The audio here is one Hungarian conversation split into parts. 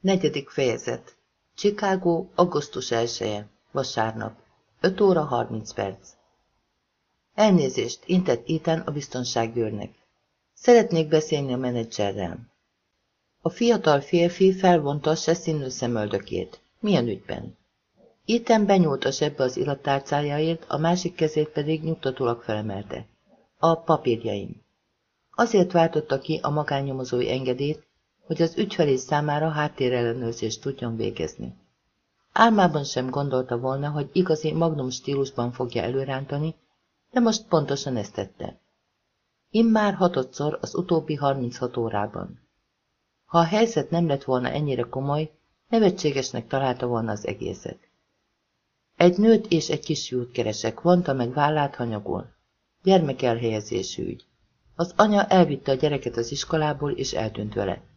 Negyedik fejezet. Chicago, augusztus 1 -e. Vasárnap. 5 óra 30 perc. Elnézést, intett Ethan a biztonságőrnek. Szeretnék beszélni a menedzserrel. A fiatal férfi felvonta se színű szemöldökét. Milyen ügyben? Ethan benyúlt a zsebbe az irattárcájáért, a másik kezét pedig nyugtatólag felemelte. A papírjaim. Azért váltotta ki a magánnyomozói engedélyt, hogy az ügyfelés számára háttérellenőrzést tudjon végezni. Álmában sem gondolta volna, hogy igazi magnum stílusban fogja előrántani, de most pontosan ezt tette. Immár hatodszor az utóbbi 36 órában. Ha a helyzet nem lett volna ennyire komoly, nevetségesnek találta volna az egészet. Egy nőt és egy kisfiút keresek, vonta meg vállát hanyagul. Gyermek elhelyezésű ügy. Az anya elvitte a gyereket az iskolából, és eltűnt vele.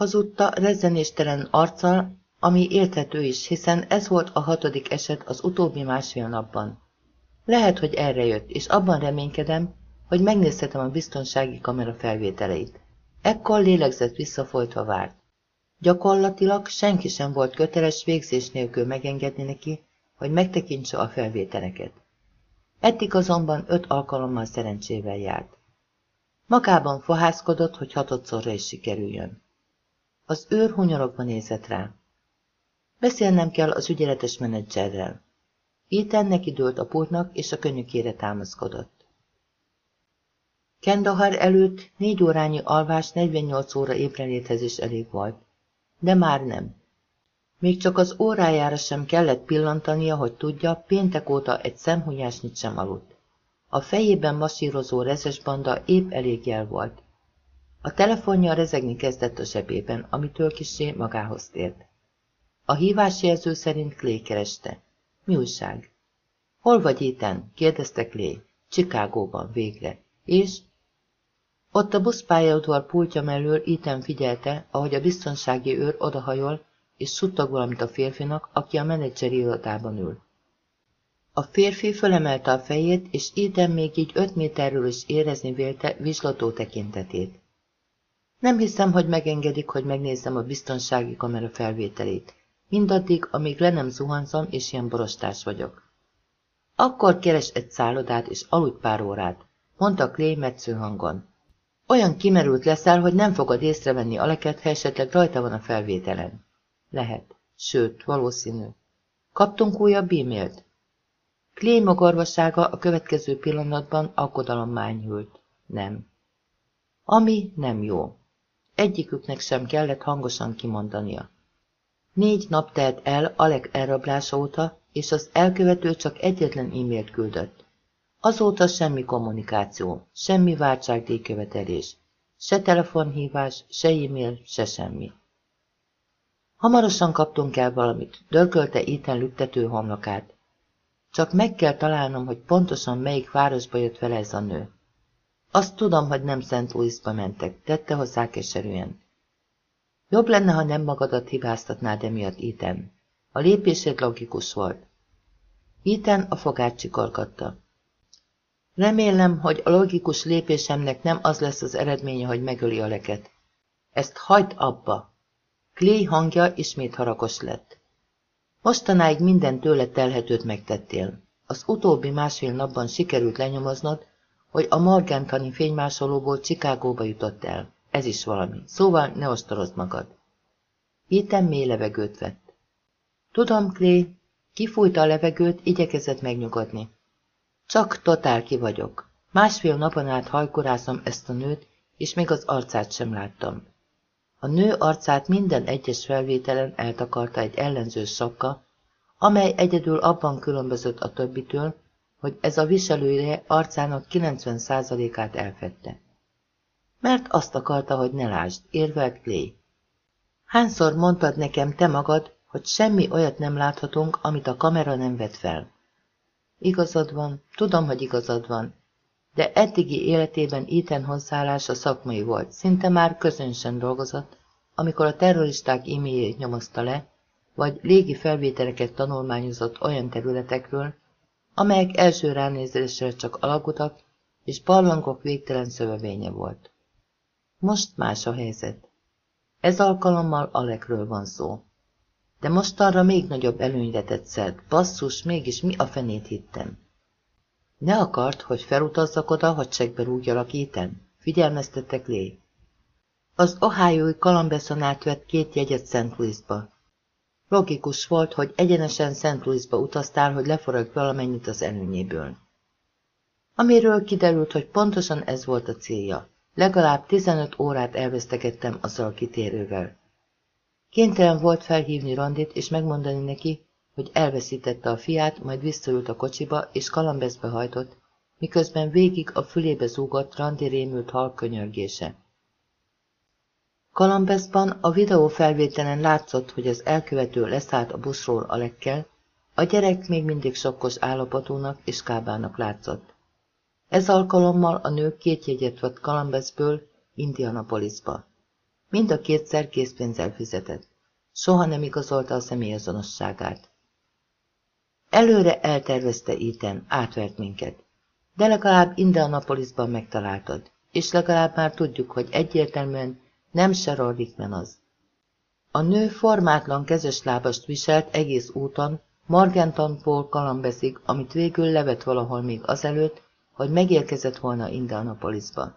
Hazudta rezzenéstelen arccal, ami érthető is, hiszen ez volt a hatodik eset az utóbbi másfél napban. Lehet, hogy erre jött, és abban reménykedem, hogy megnézhetem a biztonsági kamera felvételeit. Ekkor lélegzett visszafolytva várt. Gyakorlatilag senki sem volt köteles végzés nélkül megengedni neki, hogy megtekintse a felvételeket. Eddig azonban öt alkalommal szerencsével járt. Magában fohászkodott, hogy hatodszorra is sikerüljön. Az őr hunyorogva nézett rá. Beszélnem kell az ügyeletes menedzserrel. Ethan neki dőlt a pultnak, és a könyökére támaszkodott. Kendahar előtt négy órányi alvás 48 óra ébrenléthez is elég volt. De már nem. Még csak az órájára sem kellett pillantania, hogy tudja, péntek óta egy szemhunyásnyit sem aludt. A fejében masírozó rezes banda épp elég jel volt. A telefonja rezegni kezdett a zsebében, amitől kisé magához tért. A hívásjelző szerint Clay kereste. Mi újság? Hol vagy éten? kérdezte Clay. Csikágóban végre. És? Ott a buszpályaudvar pultja mellől Ethan figyelte, ahogy a biztonsági őr odahajol, és suttog valamit a férfinak, aki a menedzseri irodában ül. A férfi fölemelte a fejét, és Ethan még így öt méterről is érezni vélte vizslató tekintetét. Nem hiszem, hogy megengedik, hogy megnézzem a biztonsági kamera felvételét. Mindaddig, amíg le nem zuhanzom, és ilyen borostás vagyok. Akkor keres egy szállodát, és aludj pár órát, mondta Clay metsző hangon. Olyan kimerült leszel, hogy nem fogod észrevenni Aleket, ha esetleg rajta van a felvételen. Lehet. Sőt, valószínű. Kaptunk újabb e-mailt? Clay magorvasága a következő pillanatban aggodalommá enyhült. Nem. Ami nem jó. Egyiküknek sem kellett hangosan kimondania. Négy nap telt el Alek elrablása óta, és az elkövető csak egyetlen e-mailt küldött. Azóta semmi kommunikáció, semmi váltságdíjkövetelés, se telefonhívás, se e-mail, se semmi. Hamarosan kaptunk el valamit, dörkölte Ethan lüktető homlokát. Csak meg kell találnom, hogy pontosan melyik városba jött vele ez a nő. Azt tudom, hogy nem Szent Louisba mentek, tette hozzá keserűen. Jobb lenne, ha nem magadat hibáztatnád emiatt, Ethan. A lépésed logikus volt. Ethan a fogát csikorgatta. Remélem, hogy a logikus lépésemnek nem az lesz az eredménye, hogy megöli a leket. Ezt hagyd abba! Clay hangja ismét haragos lett. Mostanáig minden tőle telhetőt megtettél. Az utóbbi másfél napban sikerült lenyomoznod, hogy a Morgantani fénymásolóból Csikágóba jutott el. Ez is valami. Szóval ne ostorozd magad. Ethan mély levegőt vett. Tudom, Clay, kifújta a levegőt, igyekezett megnyugodni. Csak totál ki vagyok. Másfél napon át hajkorázom ezt a nőt, és még az arcát sem láttam. A nő arcát minden egyes felvételen eltakarta egy ellenző sapka, amely egyedül abban különbözött a többitől, hogy ez a viselője arcának 90%-át elfette. Mert azt akarta, hogy ne lásd, érvelt Clay. Hányszor mondtad nekem te magad, hogy semmi olyat nem láthatunk, amit a kamera nem vet fel? Igazad van, tudom, hogy igazad van, de eddigi életében Ethan hozzáállása szakmai volt, szinte már közönsen dolgozott, amikor a terroristák e nyomozta le, vagy légi felvételeket tanulmányozott olyan területekről, amelyek első ránézésre csak alagutak, és barlangok végtelen szövevénye volt. Most más a helyzet. Ez alkalommal Alekről van szó. De most arra még nagyobb előnyre tett szert. Basszus, mégis mi a fenét hittem? Ne akart, hogy felutazzak oda, hogy segbe rúgjalak Ethan? Figyelmeztettek Lé. Az Ohioi Kalambeszon vett két jegyet St. Louisba. Logikus volt, hogy egyenesen St. Louisba utaztál, hogy leforog valamennyit az előnyéből. Amiről kiderült, hogy pontosan ez volt a célja. Legalább 15 órát elvesztegettem azzal a kitérővel. Kénytelen volt felhívni Randit és megmondani neki, hogy elveszítette a fiát, majd visszaült a kocsiba és kalambeszbe hajtott, miközben végig a fülébe zúgott Randi rémült hal könyörgése. Kalambeszban a videó felvételen látszott, hogy az elkövető leszállt a buszról a lekkel, a gyerek még mindig sokkos állapotúnak és kábának látszott. Ez alkalommal a nő két jegyet vett Kalambeszből Indianapolisba. Mind a kétszer készpénzzel fizetett. Soha nem igazolta a személyazonosságát. Előre eltervezte Ethan, átvert minket. De legalább Indianapolisban megtaláltad, és legalább már tudjuk, hogy egyértelműen nem Sheryl Rickman az. A nő formátlan kezes lábast viselt egész úton, Margenton Paul kalambeszik, amit végül levet valahol még azelőtt, hogy megérkezett volna Indianapolisba.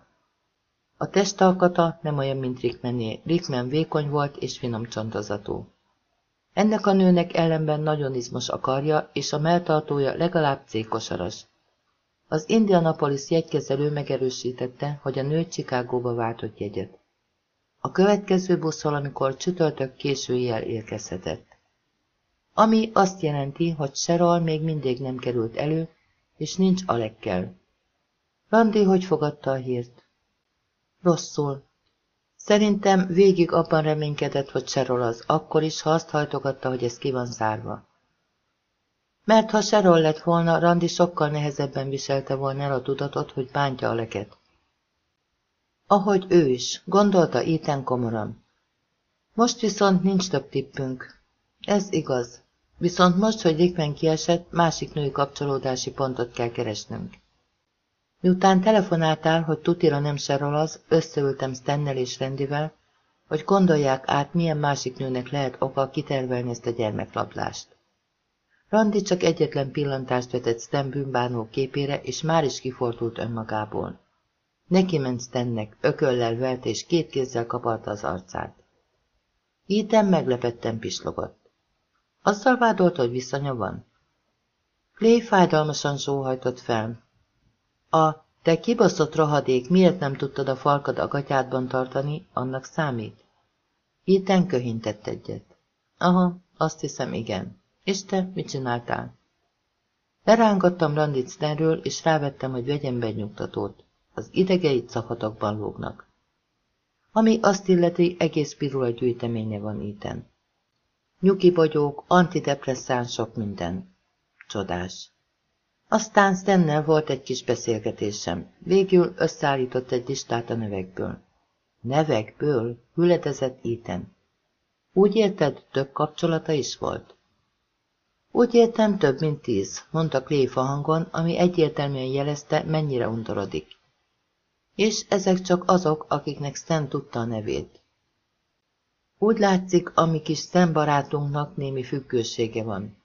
A testalkata nem olyan, mint Rickmané. Rickman vékony volt és finom csontozatú. Ennek a nőnek ellenben nagyon izmos a karja, és a melltartója legalább cékosaras. Az Indianapolis jegykezelő megerősítette, hogy a nő Csikágóba váltott jegyet. A következő buszról, amikor csütörtök késő jel érkezhetett. Ami azt jelenti, hogy Serol még mindig nem került elő, és nincs Alekkel. Randi hogy fogadta a hírt? Rosszul. Szerintem végig abban reménykedett, hogy Serol az, akkor is, ha azt hajtogatta, hogy ez ki van zárva. Mert ha Serol lett volna, Randi sokkal nehezebben viselte volna el a tudatot, hogy bántja a. Ahogy ő is, gondolta Ethan komoran. Most viszont nincs több tippünk. Ez igaz. Viszont most, hogy Rickman kiesett, másik női kapcsolódási pontot kell keresnünk. Miután telefonáltál, hogy tutira nem serol az, összeültem Stennel és Rendivel, hogy gondolják át, milyen másik nőnek lehet oka kitervelni ezt a gyermeklaplást. Randi csak egyetlen pillantást vetett Sten bűnbánó képére, és már is kifordult önmagából. Neki ment Stennek, ököllel vert, és két kézzel kaparta az arcát. Ethan meglepetten pislogott. Azzal vádolt, hogy viszanya van? Clay fájdalmasan sóhajtott fel, a te kibaszott rohadék, miért nem tudtad a falkad a gatyádban tartani, annak számít? Itten köhintett egyet. Aha, azt hiszem igen. És te mit csináltál? Lerángattam Randit Stenről, és rávettem, hogy vegyem be nyugtatót. Az idegeit szakadokban lógnak. Ami azt illeti, egész pirula gyűjteménye van Iten. Nyugi vagyok, antidepresszánsok minden. Csodás. Aztán Stennel volt egy kis beszélgetésem. Végül összeállított egy listát a nevekből. Nevekből? Hüledezett Ethan. Úgy érted, több kapcsolata is volt? Úgy értem, több mint tíz, mondta Kléfa hangon, ami egyértelműen jelezte, mennyire undorodik. És ezek csak azok, akiknek Stan tudta a nevét. Úgy látszik, ami kis Stan barátunknak némi függősége van.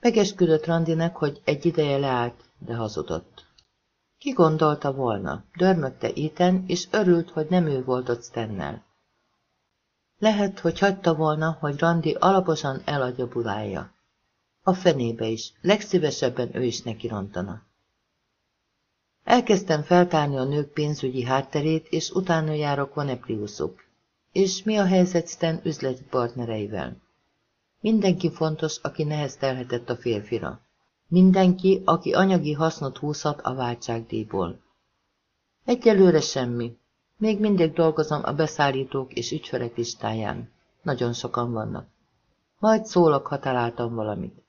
Megesküdött Randinek, hogy egy ideje leállt, de hazudott. Ki gondolta volna? Dörmögte Ethan, és örült, hogy nem ő volt ott Stennel. Lehet, hogy hagyta volna, hogy Randi alaposan eladja bulája. A fenébe is, legszívesebben ő is neki rontana. Elkezdtem feltárni a nők pénzügyi hátterét, és utána járok van Epliusuk. És mi a helyzet Sten üzleti partnereivel? Mindenki fontos, aki neheztelhetett a férfira. Mindenki, aki anyagi hasznot húzhat a váltságdíjból. Egyelőre semmi. Még mindig dolgozom a beszállítók és ügyfelek listáján. Nagyon sokan vannak. Majd szólok, ha találtam valamit.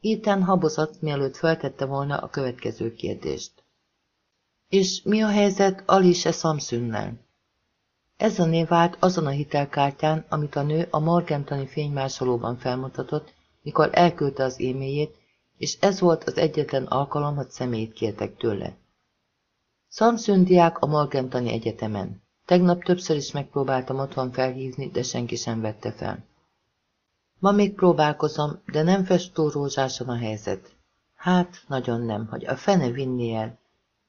Ethan habozott, mielőtt feltette volna a következő kérdést. És mi a helyzet Alice Samsünnel? Ez a név állt azon a hitelkártyán, amit a nő a Morgentani fénymásolóban felmutatott, mikor elküldte az e-mailjét, és ez volt az egyetlen alkalom, hogy személyt kértek tőle. Samsung diák a Morgentani Egyetemen. Tegnap többször is megpróbáltam otthon felhívni, de senki sem vette fel. Ma még próbálkozom, de nem festó rózsáson a helyzet. Hát, nagyon nem, hogy a fene vinni el.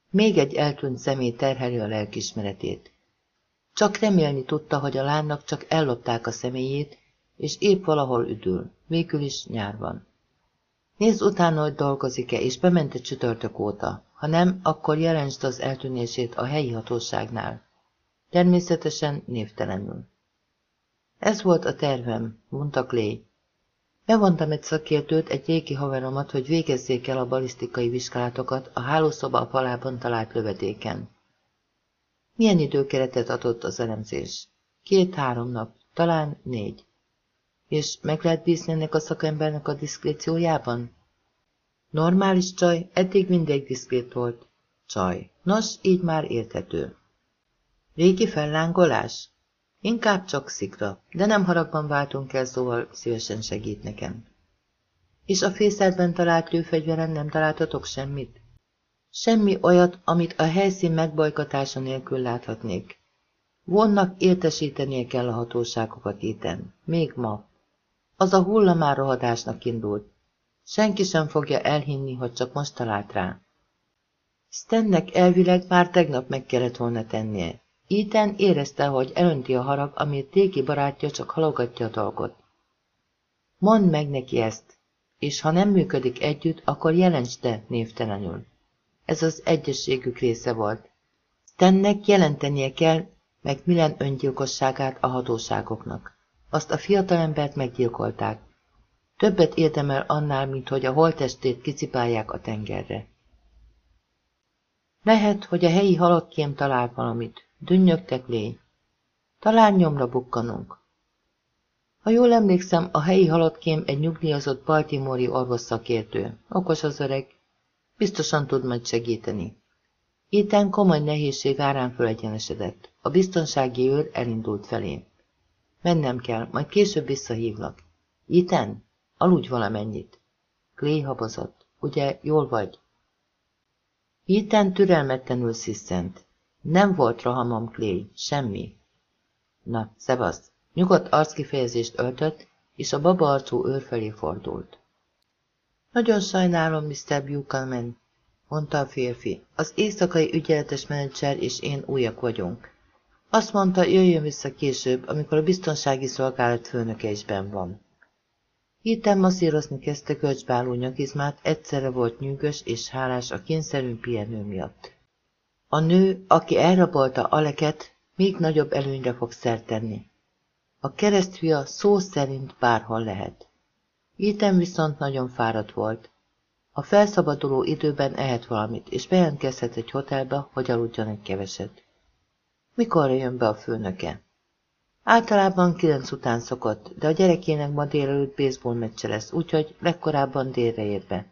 Még egy eltűnt személy terheli a lelkismeretét. Csak remélni tudta, hogy a lánynak csak ellopták a személyét, és épp valahol üdül, végül is nyár. Nézd utána, hogy dolgozik-e, és bemente csütörtök óta. Ha nem, akkor jelentsd az eltűnését a helyi hatóságnál. Természetesen névtelenül. Ez volt a tervem, mondta Clay. Bevontam egy szakértőt, egy régi haveromat, hogy végezzék el a balisztikai vizsgálatokat a hálószoba a falában talált lövedéken. Milyen időkeretet adott az elemzés? Két-három nap, talán négy. És meg lehet bízni ennek a szakembernek a diszkréciójában? Normális csaj, eddig mindig diszkrét volt. Csaj. Nos, így már érthető. Régi fellángolás? Inkább csak szikra, de nem haragban váltunk el, szóval szívesen segít nekem. És a fészerben talált lőfegyveren nem találtatok semmit? Semmi olyat, amit a helyszín megbajkatása nélkül láthatnék. Vonnak értesítenie kell a hatóságokat itten, még ma. Az a hulla már rohadásnak indult. Senki sem fogja elhinni, hogy csak most talált rá. Stennek elvileg már tegnap meg kellett volna tennie. Ethan érezte, hogy elönti a harag, amit téki barátja csak halogatja a dolgot. Mondd meg neki ezt, és ha nem működik együtt, akkor jelentsd te névtelenül. Ez az egyességük része volt. Stennek jelentenie kell meg Milen öngyilkosságát a hatóságoknak. Azt a fiatalembert meggyilkolták. Többet érdemel annál, mint hogy a holtestét kicipálják a tengerre. Lehet, hogy a helyi halakkém talál valamit. Dünnyögtek lény. Talán nyomra bukkanunk. Ha jól emlékszem, a helyi halakkém egy nyugdíjazott baltimóri orvosszakértő. Okos az öreg. Biztosan tud majd segíteni. Itten komoly nehézség árán fölegyenesedett. A biztonsági őr elindult felé. Mennem kell, majd később visszahívlak. Itten, aludj valamennyit. Clay habozott. Ugye, jól vagy? Itten türelmetlenül sziszent. Nem volt rohamom, Clay, semmi. Na, szevasz. Nyugodt arckifejezést öltött, és a baba arcú őr felé fordult. Nagyon sajnálom, Mr. Buchanan, mondta a férfi. Az éjszakai ügyeletes menedzser és én újak vagyunk. Azt mondta, jöjjön vissza később, amikor a biztonsági szolgálat főnöke is benn van. Hirtelen masszírozni kezdte köcsbáló nyakizmát, egyszerre volt nyűgös és hálás a kényszerű pihenő miatt. A nő, aki elrabolta Aleket, még nagyobb előnyre fog szert. A keresztfia szó szerint bárhol lehet. Ethan viszont nagyon fáradt volt. A felszabaduló időben ehet valamit, és bejelentkezhet egy hotelbe, hogy aludjon egy keveset. Mikor jön be a főnöke? Általában kilenc után szokott, de a gyerekének ma délelőtt baseball meccse lesz, úgyhogy legkorábban délre ér be.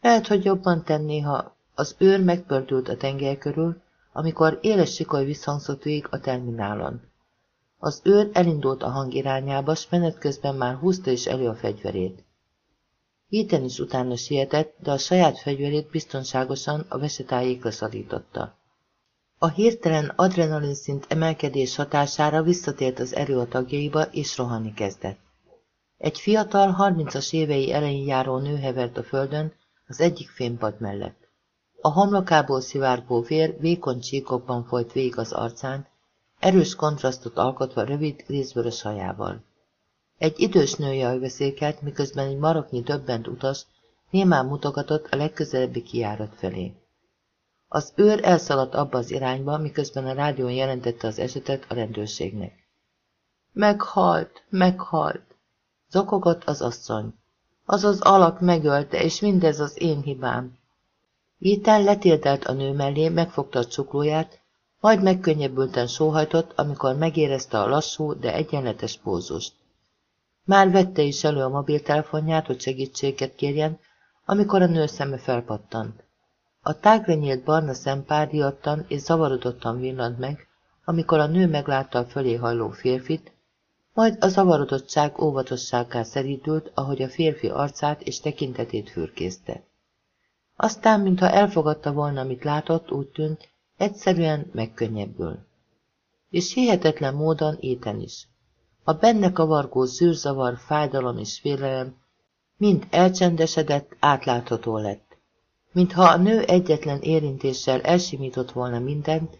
Lehet, hogy jobban tenné, ha az őr megpördült a tenger körül, amikor éles sikoly visszhangzott végig a terminálon. Az őr elindult a hang irányába, s menet közben már húzta is elő a fegyverét. Héten is utána sietett, de a saját fegyverét biztonságosan a vesetájékra szarította. A hirtelen adrenalin szint emelkedés hatására visszatért az erő a tagjaiba, és rohanni kezdett. Egy fiatal, harmincas évei elején járó nő hevert a földön, az egyik fémpad mellett. A homlokából szivárgó vér vékony csíkokban folyt végig az arcán, erős kontrasztot alkotva rövid, részvörös hajával. Egy idős nő jajveszékelt, miközben egy maroknyi döbbent utas némán mutogatott a legközelebbi kijárat felé. Az őr elszaladt abba az irányba, miközben a rádión jelentette az esetet a rendőrségnek. Meghalt, meghalt, zokogott az asszony. Az az alak megölte, és mindez az én hibám. Ethan letérdelt a nő mellé, megfogta a csuklóját, majd megkönnyebbülten sóhajtott, amikor megérezte a lassú, de egyenletes pózust. Már vette is elő a mobiltelefonját, hogy segítséget kérjen, amikor a nő szeme felpattant. A tágra nyílt barna szem párdiattan és zavarodottan villant meg, amikor a nő meglátta a fölé hajló férfit, majd a zavarodottság óvatosságá szerítült, ahogy a férfi arcát és tekintetét fürkészte. Aztán, mintha elfogadta volna, amit látott, úgy tűnt, egyszerűen megkönnyebbül. és hihetetlen módon éten is. A benne kavargó zűrzavar, fájdalom és félelem mind elcsendesedett, átlátható lett. Mintha a nő egyetlen érintéssel elsimított volna mindent,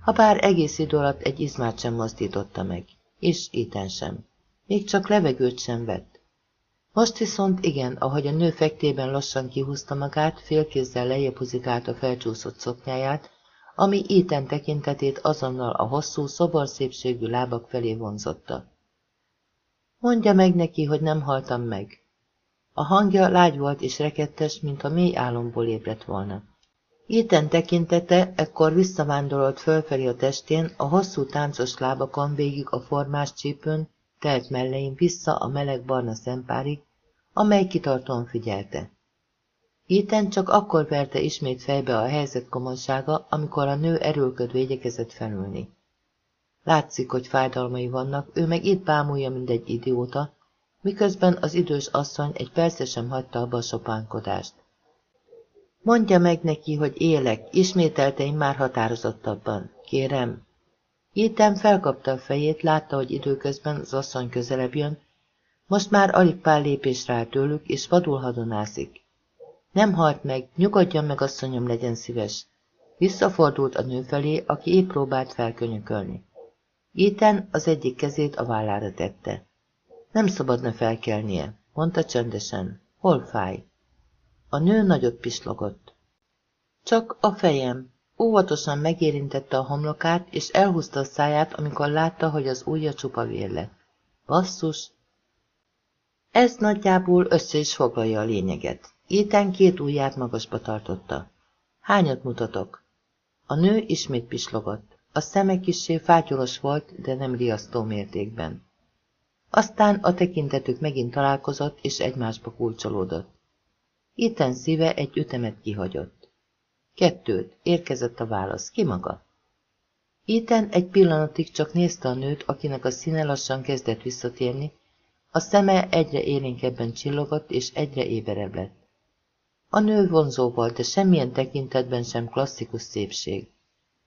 ha bár egész idő alatt egy izmát sem mozdította meg, és éten sem. Még csak levegőt sem vett. Most viszont igen, ahogy a nő fektében lassan kihúzta magát, félkézzel lejjebb a felcsúszott szoknyáját, ami íten tekintetét azonnal a hosszú, szoborszépségű lábak felé vonzotta. Mondja meg neki, hogy nem haltam meg. A hangja lágy volt és rekettes, mint a mély álomból ébredt volna. Íten tekintete ekkor visszavándorolt fölfelé a testén, a hosszú táncos lábakon végig a formás csípőn, telt mellein vissza a meleg barna szempárig, amely kitartóan figyelte. Iten csak akkor verte ismét fejbe a helyzet komolysága, amikor a nő erőlködve igyekezett felülni. Látszik, hogy fájdalmai vannak, ő meg itt bámulja, mint egy idióta, miközben az idős asszony egy perce sem hagyta abba a sopánkodást. Mondja meg neki, hogy élek, ismételte én már határozottabban. Kérem. Iten felkapta a fejét, látta, hogy időközben az asszony közelebb jön, most már alig pár lépésre áll tőlük, és vadul hadonászik. Nem halt meg, nyugodjon meg, asszonyom, legyen szíves. Visszafordult a nő felé, aki épp próbált felkönyökölni. Éten az egyik kezét a vállára tette. Nem szabadna felkelnie, mondta csöndesen. Hol fáj? A nő nagyot pislogott. Csak a fejem. Óvatosan megérintette a homlokát, és elhúzta a száját, amikor látta, hogy az ujja csupa vér lett. Basszus! Ez nagyjából össze is foglalja a lényeget. Éten két ujját magasba tartotta. Hányat mutatok? A nő ismét pislogott. A szeme kissé fátyolos volt, de nem riasztó mértékben. Aztán a tekintetük megint találkozott, és egymásba kulcsolódott. Itten szíve egy ütemet kihagyott. Kettőt, érkezett a válasz. Ki maga? Itten egy pillanatig csak nézte a nőt, akinek a színe lassan kezdett visszatérni, a szeme egyre élénkebben csillogott, és egyre éberebb lett. A nő vonzó volt, de semmilyen tekintetben sem klasszikus szépség.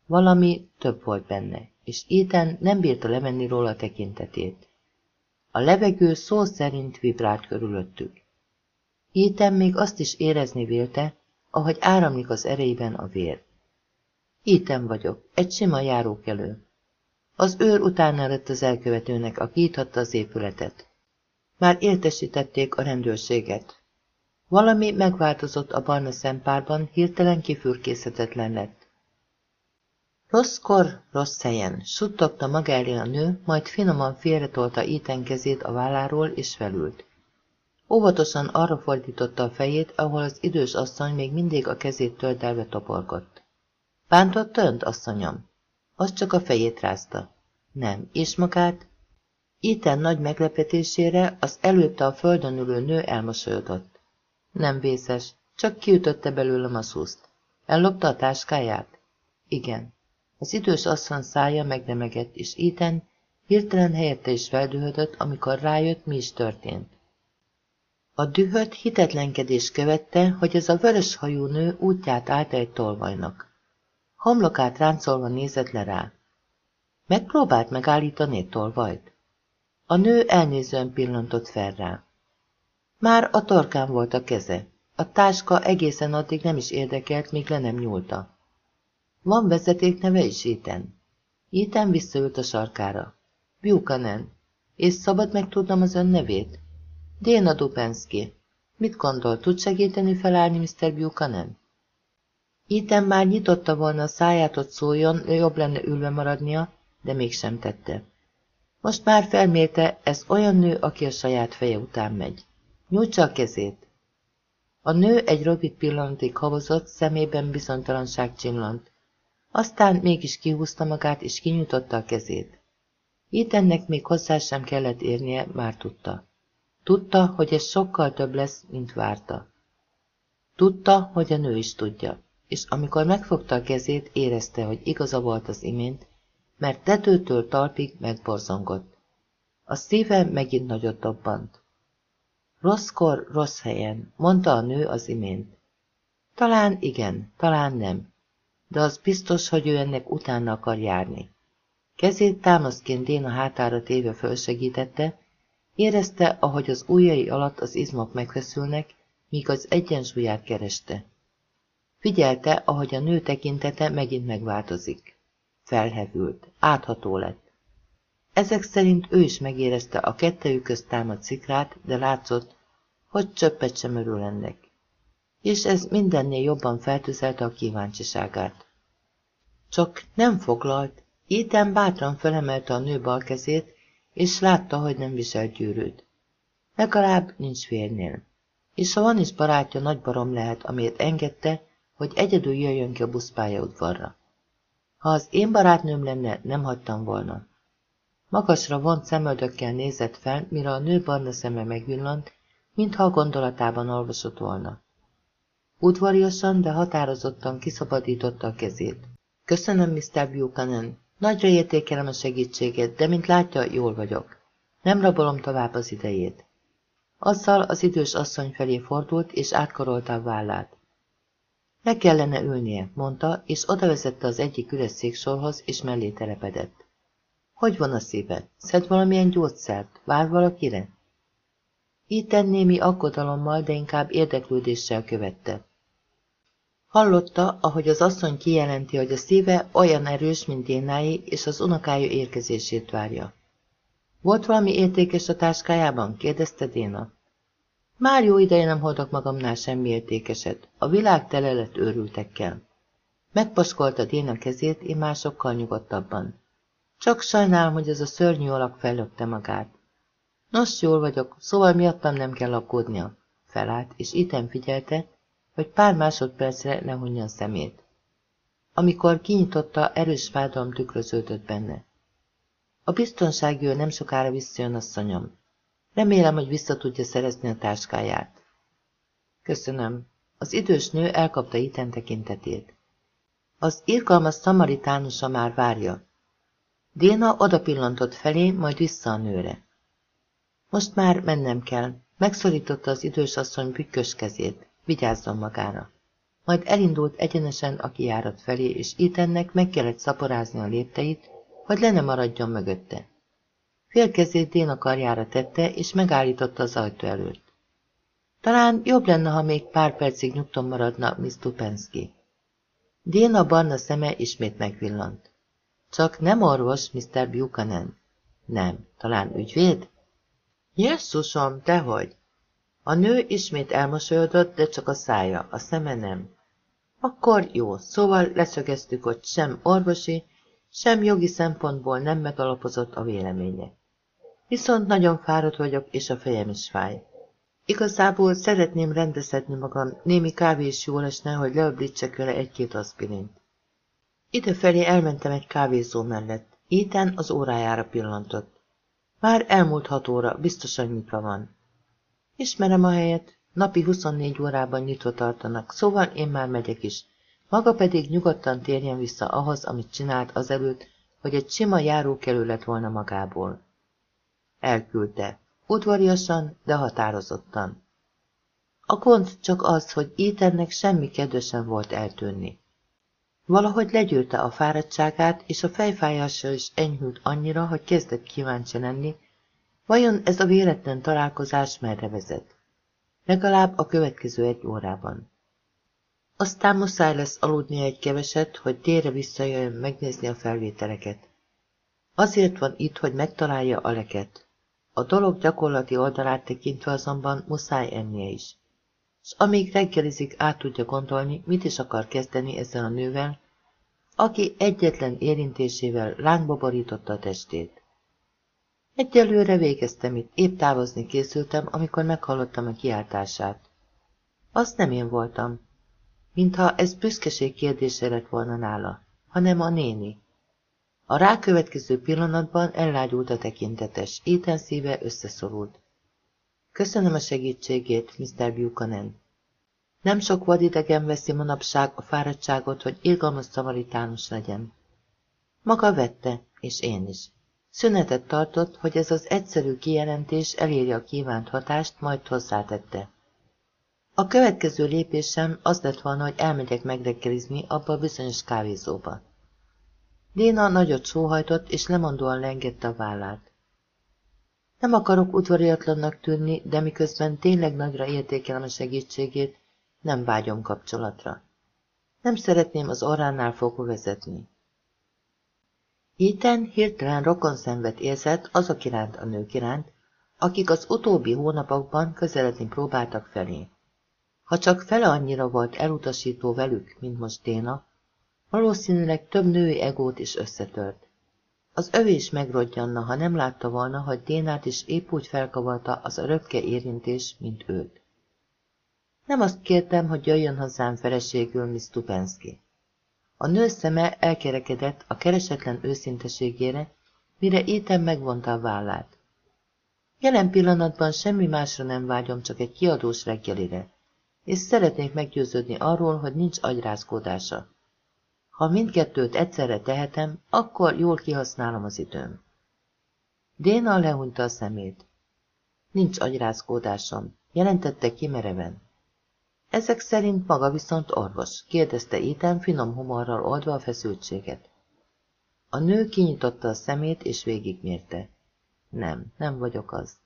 Valami több volt benne, és Ethan nem bírta levenni róla tekintetét. A levegő szó szerint vibrált körülöttük. Ethan még azt is érezni vélte, ahogy áramlik az erejében a vér. Ethan vagyok, egy sima járókelő. Az őr utána lett az elkövetőnek, aki íthatta az épületet. Már értesítették a rendőrséget. Valami megváltozott a barna szempárban, hirtelen kifürkészhetetlen lett. Rosszkor, rossz helyen, suttogta maga elé a nő, majd finoman félretolta Ethan kezét a válláról, és felült. Óvatosan arra fordította a fejét, ahol az idős asszony még mindig a kezét töltelve toporgott. Bántott önt, asszonyom? Az csak a fejét rázta. Nem, és magát? Ethan nagy meglepetésére az előtte a földön ülő nő elmosolyodott. Nem vészes, csak kiütötte belőlem a szuszt. Ellopta a táskáját? Igen. Az idős asszony szája megnemegett, és Ethan hirtelen helyette is feldühödött, amikor rájött, mi is történt. A dühöt hitetlenkedés követte, hogy ez a vörös hajú nő útját állt egy tolvajnak. Homlokát ráncolva nézett le rá. Megpróbált megállítani egy tolvajt? A nő elnézően pillantott fel rá. Már a torkán volt a keze. A táska egészen addig nem is érdekelt, míg le nem nyúlta. Van vezetékneve is Iten. Iten visszaült a sarkára. Buchanan. És szabad megtudnom az ön nevét? Déna Dupenski. Mit gondol, tud segíteni felállni Mr. Buchanan? Iten már nyitotta volna a száját, hogy szóljon, jobb lenne ülve maradnia, de mégsem tette. Most már felmérte, ez olyan nő, aki a saját feje után megy. Nyújtsa a kezét. A nő egy rövid pillanatig havazott, szemében bizonytalanság csillant. Aztán mégis kihúzta magát, és kinyújtotta a kezét. Itt ennek még hozzá sem kellett érnie, már tudta. Tudta, hogy ez sokkal több lesz, mint várta. Tudta, hogy a nő is tudja, és amikor megfogta a kezét, érezte, hogy igaza volt az imént, mert tetőtől talpig megborzongott. A szíve megint nagyot dobbant. Rosszkor, rossz helyen, mondta a nő az imént. Talán igen, talán nem, de az biztos, hogy ő ennek utána akar járni. Kezét támaszként Déna hátára téve fölsegítette, érezte, ahogy az ujjai alatt az izmok megfeszülnek, míg az egyensúlyát kereste. Figyelte, ahogy a nő tekintete megint megváltozik. Felhevült, átható lett. Ezek szerint ő is megérezte a kettejük közt támadt szikrát, de látszott, hogy csöppet sem örül ennek. És ez mindennél jobban feltüzelte a kíváncsiságát. Csak nem foglalt, Ethan bátran felemelte a nő bal kezét, és látta, hogy nem visel gyűrűt. Legalább nincs férnél. És ha van is barátja, nagy barom lehet, amiért engedte, hogy egyedül jöjjön ki a buszpályaudvarra. Ha az én barátnőm lenne, nem hagytam volna. Magasra vont szemöldökkel nézett fel, mire a nő barna szeme megvillant, mintha a gondolatában olvasott volna. Udvariasan, de határozottan kiszabadította a kezét. Köszönöm, Mr. Buchanan. Nagyra értékelem a segítséget, de mint látja, jól vagyok. Nem rabolom tovább az idejét. Azzal az idős asszony felé fordult, és átkarolta a vállát. Le kellene ülnie, mondta, és odavezette az egyik üres széksorhoz, és mellé telepedett. Hogy van a szíved? Szed valamilyen gyógyszert? Vár valakire? Itten némi aggodalommal, de inkább érdeklődéssel követte. Hallotta, ahogy az asszony kijelenti, hogy a szíve olyan erős, mint Dénáé, és az unokája érkezését várja. Volt valami értékes a táskájában? kérdezte Déna. Már jó ideje nem hordok magamnál semmi értékeset. A világ tele lett őrültekkel. Megpaskolta Déna kezét, én már sokkal nyugodtabban. Csak sajnálom, hogy ez a szörnyű alak fellökte magát. Nos, jól vagyok, szóval miattam nem kell aggódnia. Felállt, és itten figyelte, hogy pár másodpercre lehunja a szemét. Amikor kinyitotta, erős fájdalom tükröződött benne. A biztonsági nem sokára visszajön, asszonyom. Remélem, hogy vissza tudja szerezni a táskáját. Köszönöm. Az idős nő elkapta Iten tekintetét. Az irgalmas szamaritánusa már várja. Déna odapillantott felé, majd vissza a nőre. Most már mennem kell. Megszorította az idős asszony bükkös kezét. Vigyázzon magára. Majd elindult egyenesen a kijárat felé, és Ethannek meg kellett szaporázni a lépteit, hogy le ne maradjon mögötte. Félkezét Déna karjára tette, és megállította az ajtó előtt. Talán jobb lenne, ha még pár percig nyugton maradna Miss Tupensky. Déna barna szeme ismét megvillant. Csak nem orvos, Mr. Buchanan. Nem, talán ügyvéd? Jesszusom, dehogy! A nő ismét elmosolyodott, de csak a szája, a szeme nem. Akkor jó, szóval leszögeztük, hogy sem orvosi, sem jogi szempontból nem megalapozott a véleménye. Viszont nagyon fáradt vagyok, és a fejem is fáj. Igazából szeretném rendezhetni magam, némi kávé is jól esne, hogy leöblítsek vele egy-két aspirint. Idefelé elmentem egy kávézó mellett. Éten az órájára pillantott. Már elmúlt hat óra, biztosan nyitva van. Ismerem a helyet, napi 24 órában nyitva tartanak, szóval én már megyek is. Maga pedig nyugodtan térjen vissza ahhoz, amit csinált azelőtt, hogy egy sima járókelő lett volna magából. Elküldte. Udvariasan, de határozottan. A gond csak az, hogy Éternek semmi kedvesen volt eltűnni. Valahogy legyűrte a fáradtságát, és a fejfájása is enyhült annyira, hogy kezdett kíváncsi lenni, vajon ez a véletlen találkozás merre vezet? Legalább a következő egy órában. Aztán muszáj lesz aludnia egy keveset, hogy térre visszajöjjön megnézni a felvételeket. Azért van itt, hogy megtalálja a leket. A dolog gyakorlati oldalát tekintve azonban muszáj ennie is. És amíg reggelizik át tudja gondolni, mit is akar kezdeni ezzel a nővel, aki egyetlen érintésével lángba borította a testét. Egyelőre végeztem itt, épp távozni készültem, amikor meghallottam a kiáltását. Az nem én voltam, mintha ez büszkeség kérdése lett volna nála, hanem a néni. A rákövetkező pillanatban ellágyult a tekintetes, éten szíve összeszorult. Köszönöm a segítségét, Mr. Buchanan. Nem sok vadidegen veszi manapság a fáradtságot, hogy irgalmas szamaritánus legyen. Maga vette, és én is. Szünetet tartott, hogy ez az egyszerű kijelentés elérje a kívánt hatást, majd hozzátette. A következő lépésem az lett volna, hogy elmegyek megreggelizni abba a bizonyos kávézóba. Déna nagyot sóhajtott, és lemondóan lengette a vállát. Nem akarok udvariatlannak tűnni, de miközben tényleg nagyra értékelem a segítségét, nem vágyom kapcsolatra. Nem szeretném az orránál fogva vezetni. Ethan hirtelen rokon szenvet érzett azok iránt a nők iránt, akik az utóbbi hónapokban közeledni próbáltak felé. Ha csak fele annyira volt elutasító velük, mint most Déna, valószínűleg több női egót is összetört. Az övé is megrodjanna, ha nem látta volna, hogy Dénát is épp úgy felkavarta az a röpke érintés, mint őt. Nem azt kértem, hogy jöjjön hozzám feleségül Miss Stupenski. A nő szeme elkerekedett a keresetlen őszinteségére, mire Éten megvonta a vállát. Jelen pillanatban semmi másra nem vágyom, csak egy kiadós reggelire, és szeretnék meggyőződni arról, hogy nincs agyrázkódása. Ha mindkettőt egyszerre tehetem, akkor jól kihasználom az időm. Déna lehunta a szemét. Nincs agyrázkódásom, jelentette ki mereven. Ezek szerint maga viszont orvos, kérdezte Ethan finom humorral oldva a feszültséget. A nő kinyitotta a szemét és végigmérte. Nem, nem vagyok az.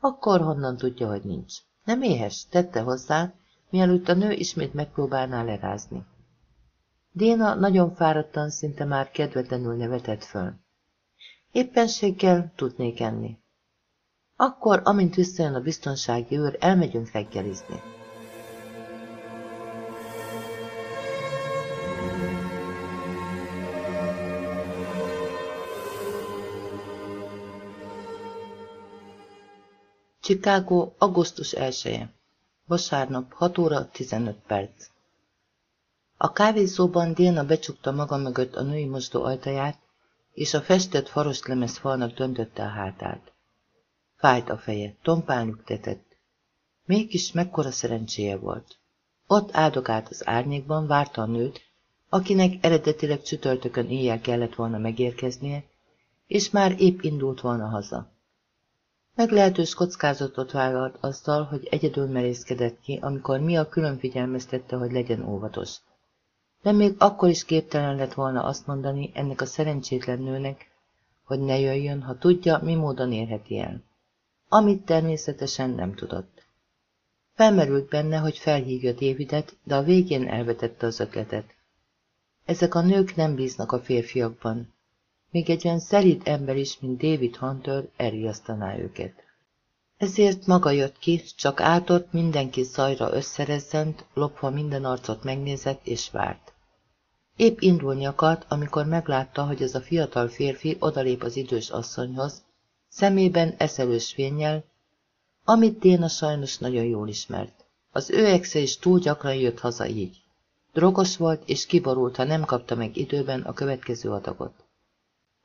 Akkor honnan tudja, hogy nincs? Nem éhes, tette hozzá, mielőtt a nő ismét megpróbálná lerázni. Déna nagyon fáradtan, szinte már kedvetlenül nevetett föl. Éppenséggel tudnék enni. Akkor, amint visszajön a biztonsági őr, elmegyünk reggelizni. Chicago, augusztus 1 -e. Vasárnap, 6 óra 15 perc. A kávézóban Déna becsukta maga mögött a női mosdó ajtaját, és a festett faros lemez falnak döntötte a hátát. Fájt a feje, tompán nyugtetett. Mégis mekkora szerencséje volt. Ott áldogált az árnyékban, várta a nőt, akinek eredetileg csütörtökön éjjel kellett volna megérkeznie, és már épp indult volna haza. Meglehetős kockázatot vállalt azzal, hogy egyedül merészkedett ki, amikor Mia külön figyelmeztette, hogy legyen óvatos. De még akkor is képtelen lett volna azt mondani ennek a szerencsétlen nőnek, hogy ne jöjjön, ha tudja, mi módon érheti el. Amit természetesen nem tudott. Felmerült benne, hogy felhívja Davidet, de a végén elvetette az ötletet. Ezek a nők nem bíznak a férfiakban, még egy olyan szelíd ember is, mint David Hunter elriasztaná őket. Ezért maga jött ki, csak átott, mindenki szajra összerezzent, lopva minden arcot megnézett és várt. Épp indulni akart, amikor meglátta, hogy ez a fiatal férfi odalép az idős asszonyhoz, szemében eszelős fényjel, amit Déna sajnos nagyon jól ismert. Az ő exe is túl gyakran jött haza így. Drogos volt, és kiborult, ha nem kapta meg időben a következő adagot.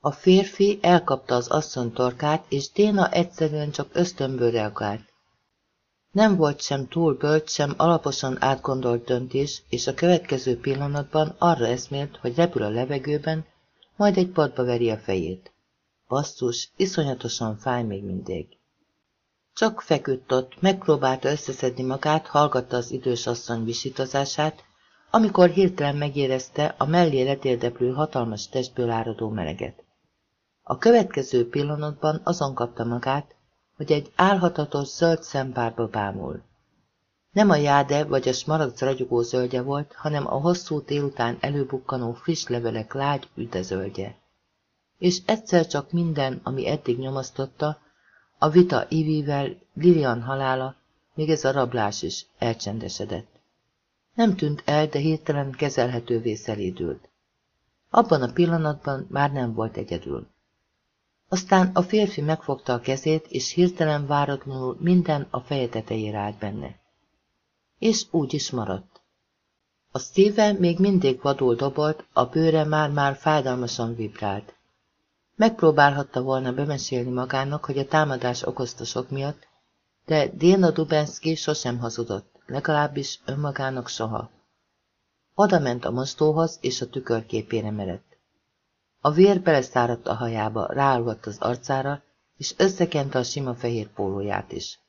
A férfi elkapta az asszony torkát, és Déna egyszerűen csak ösztönből reagált. Nem volt sem túl bölcs, sem alaposan átgondolt döntés, és a következő pillanatban arra eszmélt, hogy repül a levegőben, majd egy padba veri a fejét. Basszus, iszonyatosan fáj még mindig. Csak feküdt ott, megpróbálta összeszedni magát, hallgatta az idős asszony visítozását, amikor hirtelen megérezte a mellé letérdeplő hatalmas testből áradó meleget. A következő pillanatban azon kapta magát, hogy egy álhatatos zöld szempárba bámul. Nem a jáde vagy a smaragd ragyogó zöldje volt, hanem a hosszú délután előbukkanó friss levelek lágy üdezöldje. És egyszer csak minden, ami eddig nyomasztotta, a vita Ivivel, Lilian halála, még ez a rablás is elcsendesedett. Nem tűnt el, de hirtelen kezelhetővé szelédült. Abban a pillanatban már nem volt egyedül. Aztán a férfi megfogta a kezét, és hirtelen váratlanul minden a feje tetejére állt benne. És úgy is maradt. A szíve még mindig vadul dobolt, a bőre már-már fájdalmasan vibrált. Megpróbálhatta volna bemesélni magának, hogy a támadás okozta sok miatt, de Déna Dubenszki sosem hazudott, legalábbis önmagának soha. Oda ment a mostóhoz, és a tükörképére merett. A vér beleszáradt a hajába, ráaludt az arcára, és összekente a sima fehér pólóját is.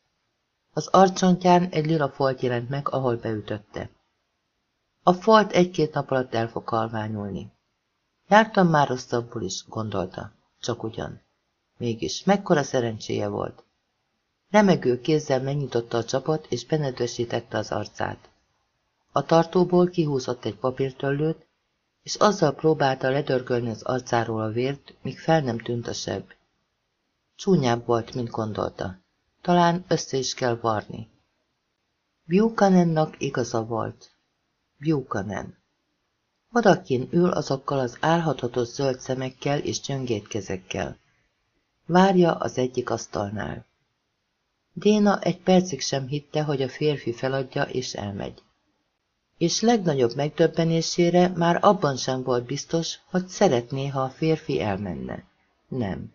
Az arcsontján egy lila folt jelent meg, ahol beütötte. A folt egy-két nap alatt el fog halványulni. Jártam már rosszabbul is, gondolta. Csak ugyan. Mégis, mekkora szerencséje volt. Remegő kézzel megnyitotta a csapot, és benedvesítette az arcát. A tartóból kihúzott egy papírtöllőt, és azzal próbálta ledörgölni az arcáról a vért, míg fel nem tűnt a seb. Csúnyább volt, mint gondolta. Talán össze is kell varni. Buchanannak igaza volt. Buchanan. Odakin ül azokkal az álhathatos zöld szemekkel és gyöngét kezekkel. Várja az egyik asztalnál. Déna egy percig sem hitte, hogy a férfi feladja és elmegy. És legnagyobb megdöbbenésére már abban sem volt biztos, hogy szeretné, ha a férfi elmenne. Nem.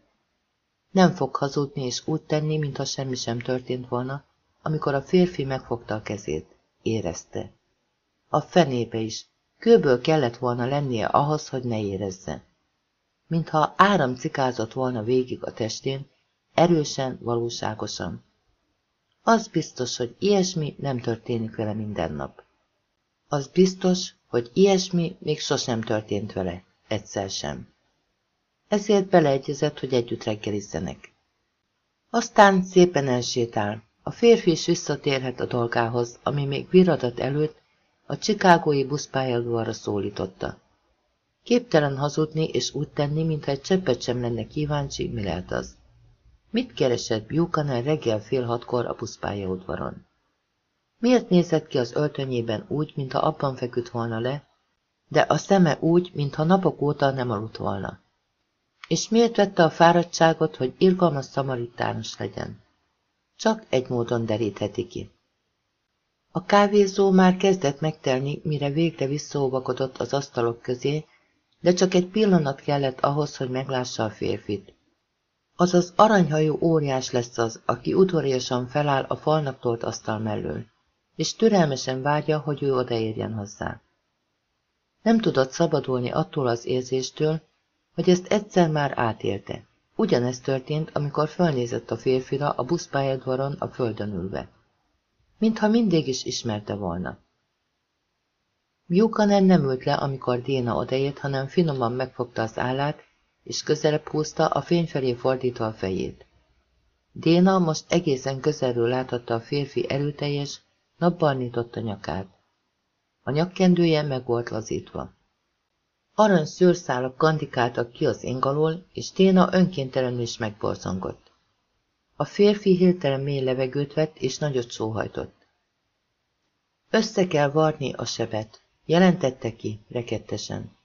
Nem fog hazudni és úgy tenni, mintha semmi sem történt volna, amikor a férfi megfogta a kezét. Érezte. A fenébe is. Kőből kellett volna lennie ahhoz, hogy ne érezze. Mintha áram cikázott volna végig a testén, erősen, valóságosan. Az biztos, hogy ilyesmi nem történik vele minden nap. Az biztos, hogy ilyesmi még sosem történt vele, egyszer sem. Ezért beleegyezett, hogy együtt reggelizzenek. Aztán szépen elsétál. A férfi is visszatérhet a dolgához, ami még viradat előtt a csikágói buszpályadóra szólította. Képtelen hazudni és úgy tenni, mintha egy cseppet sem lenne kíváncsi, mi lehet az. Mit keresett Buchanan reggel fél hatkor a buszpályaudvaron? Miért nézett ki az öltönyében úgy, mintha abban feküdt volna le, de a szeme úgy, mintha napok óta nem aludt volna? És miért vette a fáradtságot, hogy irgalmas szamaritános legyen? Csak egy módon derítheti ki. A kávézó már kezdett megtelni, mire végre visszaóvakodott az asztalok közé, de csak egy pillanat kellett ahhoz, hogy meglássa a férfit. Az az aranyhajú óriás lesz az, aki udvariasan feláll a falnak tolt asztal mellől, és türelmesen várja, hogy ő odaérjen hozzá. Nem tudott szabadulni attól az érzéstől, hogy ezt egyszer már átélte. Ugyanezt történt, amikor fölnézett a férfira a buszpályadvaron a földön ülve. Mintha mindig is ismerte volna. Buchanan nem ült le, amikor Déna odaért, hanem finoman megfogta az állát, és közelebb húzta a fény felé fordítva a fejét. Déna most egészen közelről láthatta a férfi erőteljes, napbarnította nyakát. A nyakkendője meg volt lazítva. Arany szőrszálak kandikáltak ki az ingalól, és Téna önkéntelenül is megborzongott. A férfi hirtelen mély levegőt vett, és nagyot sóhajtott. Össze kell varni a sebet, jelentette ki, rekettesen.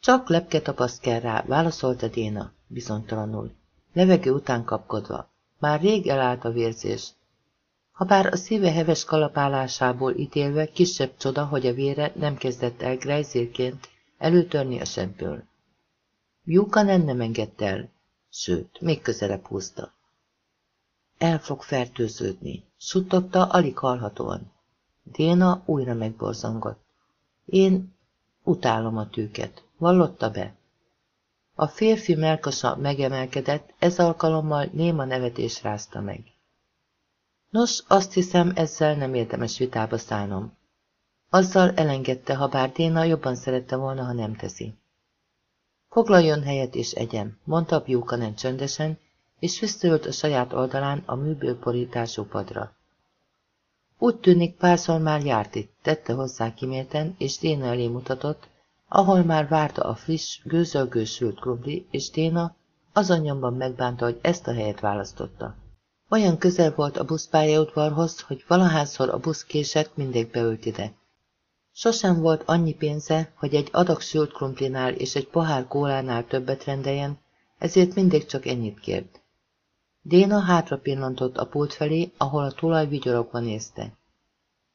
Csak lepke tapaszt kell rá, válaszolta Déna, bizonytalanul. Levegő után kapkodva. Már rég elállt a vérzés. Habár a szíve heves kalapálásából ítélve kisebb csoda, hogy a vére nem kezdett el grejzérként előtörni a sebből. Buchanan nem engedte el, sőt, még közelebb húzta. El fog fertőződni, suttogta alig hallhatóan. Déna újra megborzongott. Én utálom a tűket, vallotta be. A férfi melkasa megemelkedett, ez alkalommal néma nevetés rázta meg. Nos, azt hiszem, ezzel nem érdemes vitába szállnom. Azzal elengedte, ha bár Déna jobban szerette volna, ha nem teszi. Foglaljon helyet és egyem, mondta Buchanan csöndesen, és visszaült a saját oldalán a műbőporítású padra. Úgy tűnik, párszor már járt itt, tette hozzá kimélten, és Déna elé mutatott, ahol már várta a friss, gőzölgő sült krumpli, és Déna azon nyomban megbánta, hogy ezt a helyet választotta. Olyan közel volt a buszpályaudvarhoz, hogy valahányszor a busz késett, mindig beült ide. Sosem volt annyi pénze, hogy egy adag sült krumplinál és egy pohár kólánál többet rendeljen, ezért mindig csak ennyit kért. Déna hátra pillantott a pult felé, ahol a tulaj vigyorogva nézte.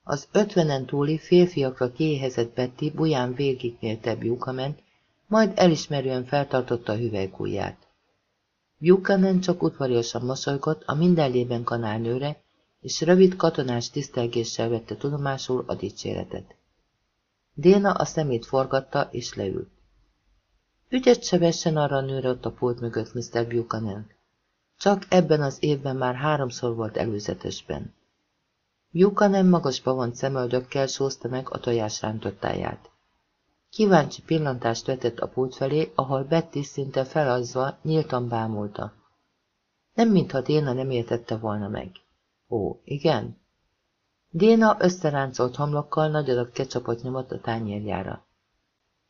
Az ötvenen túli férfiakra kiéhezett Betty buján végignyélte Buchanan, majd elismerően feltartotta a hüvelykújját. Buchanan csak udvariasan mosolygott a mindenlében kanálnőre, és rövid katonás tisztelgéssel vette tudomásul a dicséretet. Déna a szemét forgatta, és leült. Ügyet se vessen arra a nőre ott a pult mögött, Mr. Buchanan. Csak ebben az évben már háromszor volt előzetesben. Buchanan magasba vont szemöldökkel sózta meg a tojás rántottáját. Kíváncsi pillantást vetett a pult felé, ahol Betty szinte felazva nyíltan bámulta. Nem mintha Déna nem értette volna meg. Ó, igen? Déna összeráncolt homlokkal nagy adag kecsapot nyomott a tányérjára.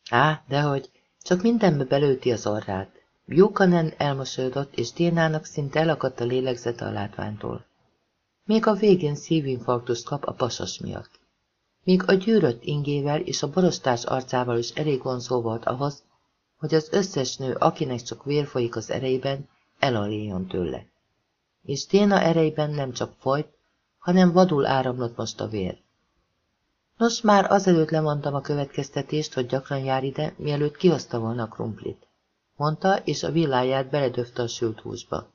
Á, dehogy, csak mindenbe belőti az orrát. Buchanan elmosolyodott, és Dénának szinte elakadt a lélegzete a látványtól. Még a végén szívinfarktust kap a pasas miatt. Még a gyűrött ingével és a borostás arcával is elég vonzó volt ahhoz, hogy az összes nő, akinek csak vér folyik az erejében, elaléljon tőle. És Déna erejében nem csak folyt, hanem vadul áramlott most a vér. Nos, már azelőtt lemondtam a következtetést, hogy gyakran jár ide, mielőtt kihozta volna a krumplit. Mondta, és a villáját beledöfte a sült húsba.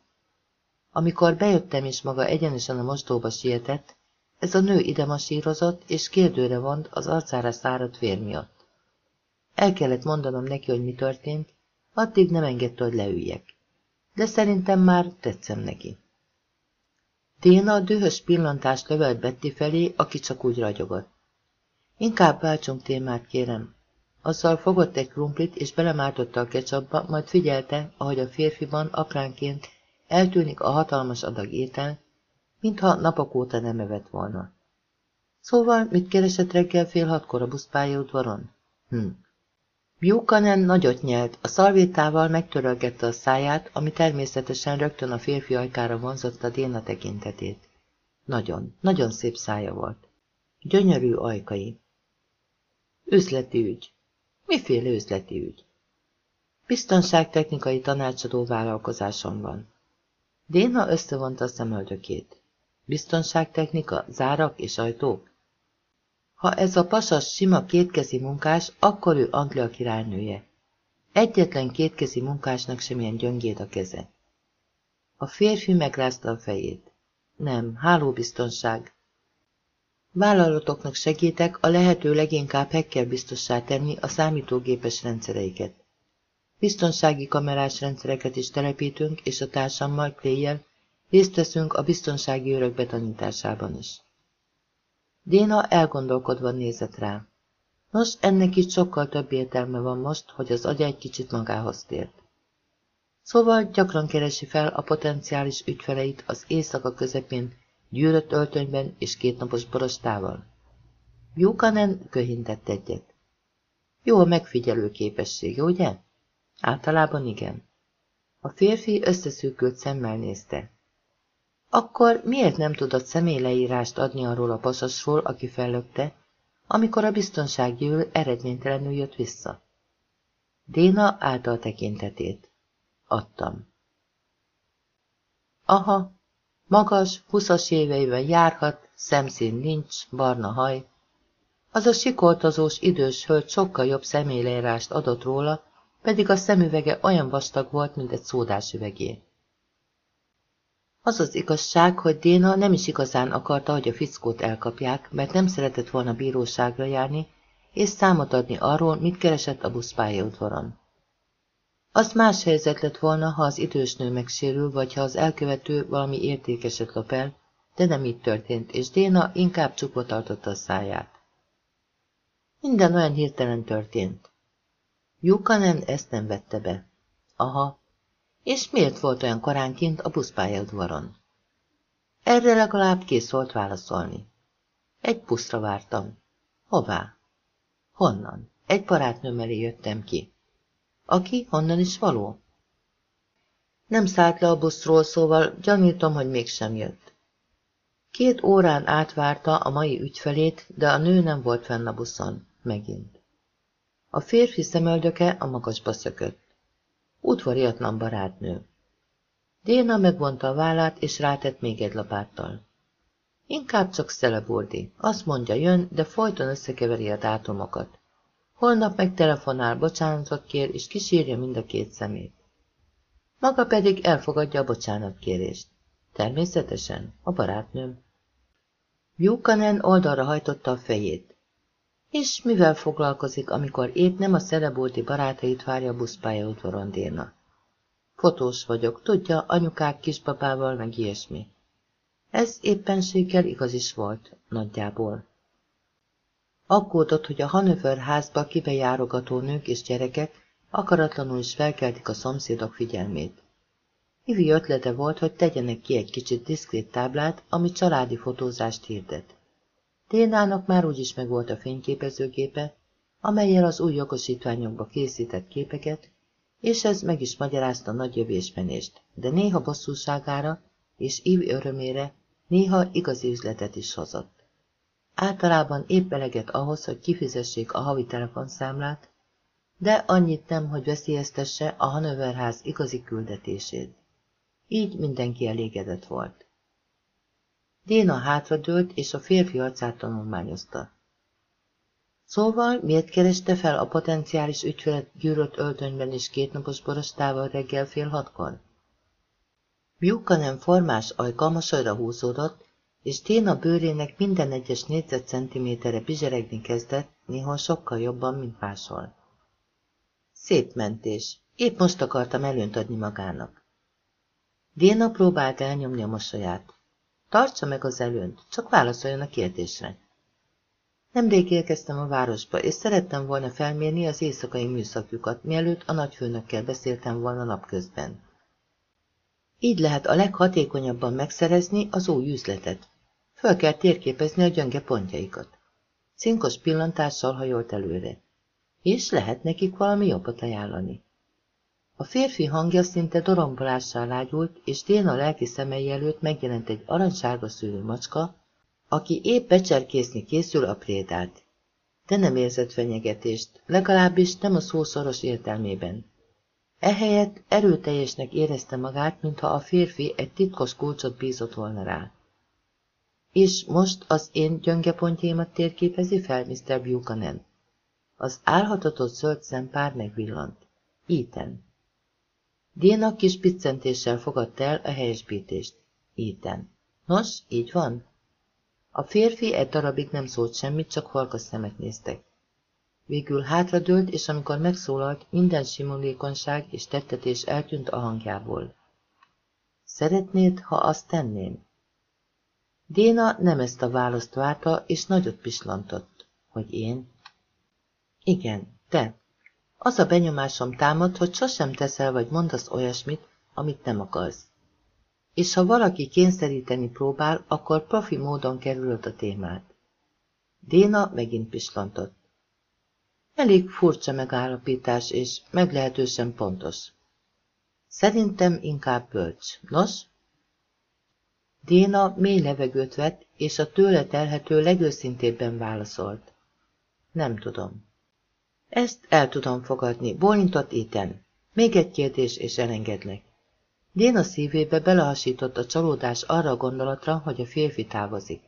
Amikor bejöttem és maga egyenesen a mosdóba sietett, ez a nő ide masírozott, és kérdőre vont az arcára száradt vér miatt. El kellett mondanom neki, hogy mi történt, addig nem engedte, hogy leüljek. De szerintem már tetszem neki. Déna dühös pillantást lövelt Betty felé, aki csak úgy ragyogott. Inkább váltsunk témát, kérem. Azzal fogott egy krumplit, és belemártotta a kecsapba, majd figyelte, ahogy a férfiban apránként eltűnik a hatalmas adag étel, mintha napok óta nem evett volna. Szóval, mit keresett reggel fél hatkor a buszpályaudvaron? Hm. Buchanan nagyot nyelt, a szalvétával megtörölgette a száját, ami természetesen rögtön a férfi ajkára vonzotta Déna tekintetét. Nagyon, nagyon szép szája volt. Gyönyörű ajkai. Üzleti ügy. Miféle üzleti ügy? Biztonságtechnikai tanácsadó vállalkozásom van. Déna összevonta a szemöldökét. Biztonságtechnika, zárak és ajtók? Ha ez a pasas sima kétkezi munkás, akkor ő Anglia királynője. Egyetlen kétkezi munkásnak semmilyen gyöngéd a keze. A férfi megrázta a fejét. Nem, hálóbiztonság. Vállalatoknak segítek a lehető leginkább hacker biztossá tenni a számítógépes rendszereiket. Biztonsági kamerás rendszereket is telepítünk, és a társammal, Clay-jel részt veszünk a biztonsági örök betanításában is. Déna elgondolkodva nézett rá. Nos, ennek itt sokkal több értelme van most, hogy az agya egy kicsit magához tért. Szóval gyakran keresi fel a potenciális ügyfeleit az éjszaka közepén gyűrött öltönyben és kétnapos borostával. Buchanan köhintett egyet. Jó a megfigyelő képessége, ugye? Általában igen. A férfi összeszűkült szemmel nézte. Akkor miért nem tudott személyleírást adni arról a pasasról, aki fellökte, amikor a biztonsági ül eredménytelenül jött vissza? Déna állta a tekintetét. Adtam. Aha, magas, huszas éveiben járhat, szemszín nincs, barna haj. Az a sikoltozós idős hölgy sokkal jobb személyleírást adott róla, pedig a szemüvege olyan vastag volt, mint egy szódás üvegé. Az az igazság, hogy Déna nem is igazán akarta, hogy a fickót elkapják, mert nem szeretett volna bíróságra járni, és számot adni arról, mit keresett a buszpályaudvaron. Az más helyzet lett volna, ha az idős nő megsérül, vagy ha az elkövető valami értékeset lop el, de nem így történt, és Déna inkább csukva tartotta a száját. Minden olyan hirtelen történt. Jukanen ezt nem vette be. Aha, és miért volt olyan koránként a buszpályaudvaron? Erre legalább kész volt válaszolni. Egy puszra vártam. Hová? Honnan? Egy barátnőm elé jöttem ki. Aki honnan is való? Nem szállt le a buszról, szóval gyanítom, hogy mégsem jött. Két órán átvárta a mai ügyfelét, de a nő nem volt fenn a buszon. Megint. A férfi szemöldöke a magasba szökött. Udvariatlan barátnő. Déna megvonta a vállát, és rátett még egy lapáttal. Inkább csak szelebordi. Azt mondja, jön, de folyton összekeveri a dátumokat. Holnap meg telefonál, bocsánatot kér, és kísírja mind a két szemét. Maga pedig elfogadja a bocsánatkérést. Természetesen, a barátnőm. Buchanan oldalra hajtotta a fejét. És mivel foglalkozik, amikor épp nem a szerebulti barátait várja buszpályaudvaron Déna? Fotós vagyok, tudja, anyukák kisbabával, meg ilyesmi. Ez éppenséggel igaz is volt, nagyjából. Aggódott, hogy a Hanover házba kibejárogató nők és gyerekek akaratlanul is felkeltik a szomszédok figyelmét. Ivi ötlete volt, hogy tegyenek ki egy kicsit diszkrét táblát, ami családi fotózást hirdet. Ténának már úgyis megvolt a fényképezőgépe, amelyel az új jogosítványokba készített képeket, és ez meg is magyarázta nagy jövésmenést, de néha bosszúságára és Ivi örömére néha igazi üzletet is hozott. Általában épp eleget ahhoz, hogy kifizessék a havi telefonszámlát, de annyit nem, hogy veszélyeztesse a Hanöverház igazi küldetését. Így mindenki elégedett volt. Déna hátradőlt, és a férfi arcát tanulmányozta. Szóval miért kereste fel a potenciális ügyfelet gyűrött öltönyben és kétnapos borostával reggel fél hatkor? nem formás ajka mosolyra húzódott, és Téna bőrének minden egyes négyzetcentiméterre bizseregni kezdett, néhol sokkal jobban, mint máshol. Szép mentés. Épp most akartam előnt adni magának. Déna próbált elnyomni a mosolyát. Tartsa meg az előnt, csak válaszoljon a kérdésre. Nemrég érkeztem a városba, és szerettem volna felmérni az éjszakai műszakjukat, mielőtt a nagyfőnökkel beszéltem volna napközben. Így lehet a leghatékonyabban megszerezni az új üzletet. Föl kell térképezni a gyönge pontjaikat. Cinkos pillantással hajolt előre. És lehet nekik valami jobbat ajánlani. A férfi hangja szinte dorombolással lágyult, és Déna lelki szemei előtt megjelent egy aranysárga szőlő macska, aki épp becserkészni készül a prédát. De nem érzett fenyegetést, legalábbis nem a szó szoros értelmében. Ehelyett erőteljesnek érezte magát, mintha a férfi egy titkos kulcsot bízott volna rá. És most az én gyöngepontjaimat térképezi fel, Mr. Buchanan. Az álhatatott zöld szempár megvillant. Íten. Déna kis piccentéssel fogadta el a helyesbítést. Íten. Nos, így van? A férfi egy darabig nem szólt semmit, csak halka szemet néztek. Végül hátradőlt, és amikor megszólalt, minden simulékonyság és tettetés eltűnt a hangjából. Szeretnéd, ha azt tenném? Déna nem ezt a választ várta, és nagyot pislantott. Hogy én? Igen, te. Az a benyomásom támad, hogy sosem teszel vagy mondasz olyasmit, amit nem akarsz. És ha valaki kényszeríteni próbál, akkor profi módon kerülöd a témát. Déna megint pislantott. Elég furcsa megállapítás, és meglehetősen pontos. Szerintem inkább bölcs. Nos? Déna mély levegőt vett, és a tőle telhető legőszintébben válaszolt. Nem tudom. Ezt el tudom fogadni, bólintott Iten. Még egy kérdés, és elengedlek. Déna szívébe belehasított a csalódás arra a gondolatra, hogy a férfi távozik.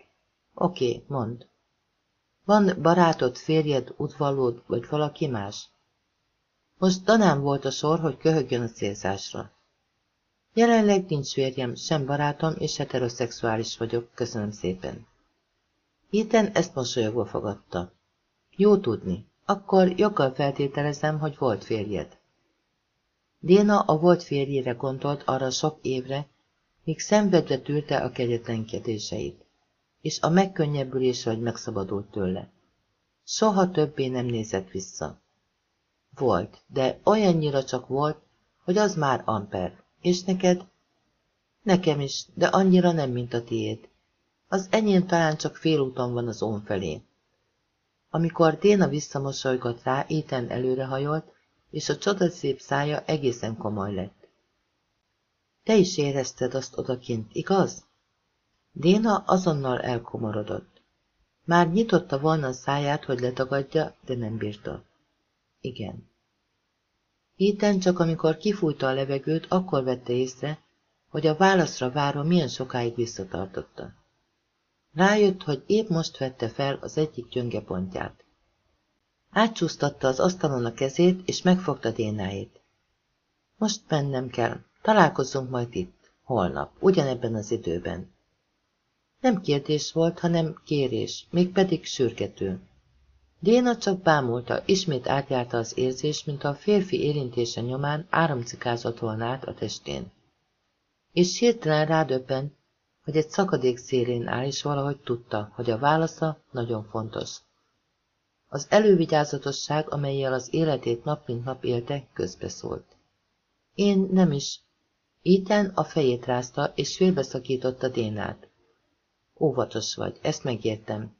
Oké, mond. Van barátod, férjed, udvalód, vagy valaki más? Most Danám volt a sor, hogy köhögjön a célzásra. Jelenleg nincs férjem, sem barátom, és heteroszexuális vagyok, köszönöm szépen. Iten ezt mosolyogva fogadta. Jó tudni, akkor joggal feltételezem, hogy volt férjed. Déna a volt férjére gondolt arra sok évre, míg szenvedve tűrte a kegyetlenkedéseit, és a megkönnyebbülésre, hogy megszabadult tőle. Soha többé nem nézett vissza. Volt, de olyannyira csak volt, hogy az már amper. És neked? Nekem is, de annyira nem, mint a tiéd. Az enyém talán csak félúton van az ón felé. Amikor Déna visszamosolygott rá, Éten előrehajolt, és a csodaszép szája egészen komoly lett. Te is érezted azt odakint, igaz? Déna azonnal elkomorodott. Már nyitotta volna a száját, hogy letagadja, de nem bírta. Igen. Héten csak amikor kifújta a levegőt, akkor vette észre, hogy a válaszra várva milyen sokáig visszatartotta. Rájött, hogy épp most vette fel az egyik gyöngepontját. Átcsúsztatta az asztalon a kezét, és megfogta Dénáit. Most mennem kell, találkozzunk majd itt, holnap, ugyanebben az időben. Nem kérdés volt, hanem kérés, mégpedig sürgető. Déna csak bámulta, ismét átjárta az érzés, mint a férfi érintése nyomán áramcikázott volna át a testén. És hirtelen rádöbben, hogy egy szakadék szélén áll, és valahogy tudta, hogy a válasza nagyon fontos. Az elővigyázatosság, amelyel az életét nap mint nap élte, közbeszólt. Én nem is. Iten a fejét rázta, és félbeszakította Dénát. Óvatos vagy, ezt megértem.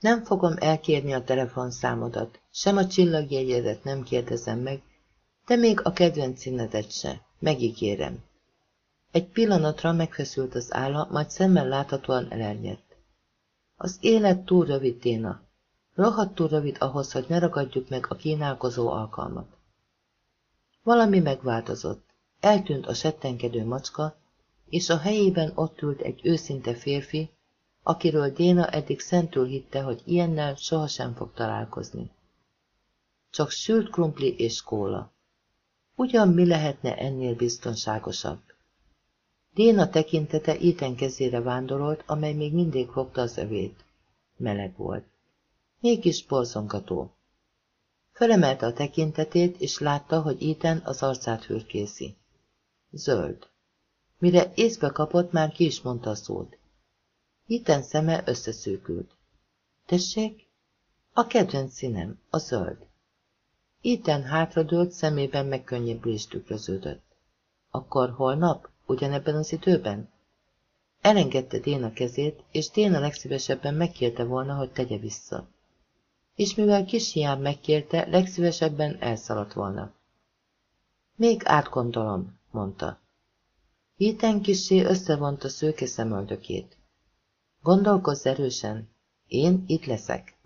Nem fogom elkérni a telefonszámodat, sem a csillagjegyedet nem kérdezem meg, de még a kedvenc színedet se, megígérem. Egy pillanatra megfeszült az álla, majd szemmel láthatóan elernyett. Az élet túl rövid, Téna. Rohadtul rövid ahhoz, hogy ne ragadjuk meg a kínálkozó alkalmat. Valami megváltozott. Eltűnt a settenkedő macska, és a helyében ott ült egy őszinte férfi, akiről Déna eddig szentül hitte, hogy ilyennel sohasem fog találkozni. Csak sült krumpli és kóla. Ugyan mi lehetne ennél biztonságosabb? Déna tekintete Iten kezére vándorolt, amely még mindig fogta az övét. Meleg volt. Mégis borzongató. Felemelte a tekintetét, és látta, hogy Iten az arcát fürkészi. Zöld. Mire észbe kapott, már ki is mondta a szót. Iten szeme összeszűkült. Tessék? A kedvenc színem, a zöld. Iten hátradőlt, szemében megkönnyebbülés tükröződött. Akkor holnap? Ugyanebben az időben? Elengedte Déna kezét, és Déna legszívesebben megkérte volna, hogy tegye vissza. És mivel kis hián megkérte, legszívesebben elszaladt volna. Még átgondolom, mondta. Héten kisé összevonta szőke szemöldökét. Gondolkozz erősen, én itt leszek.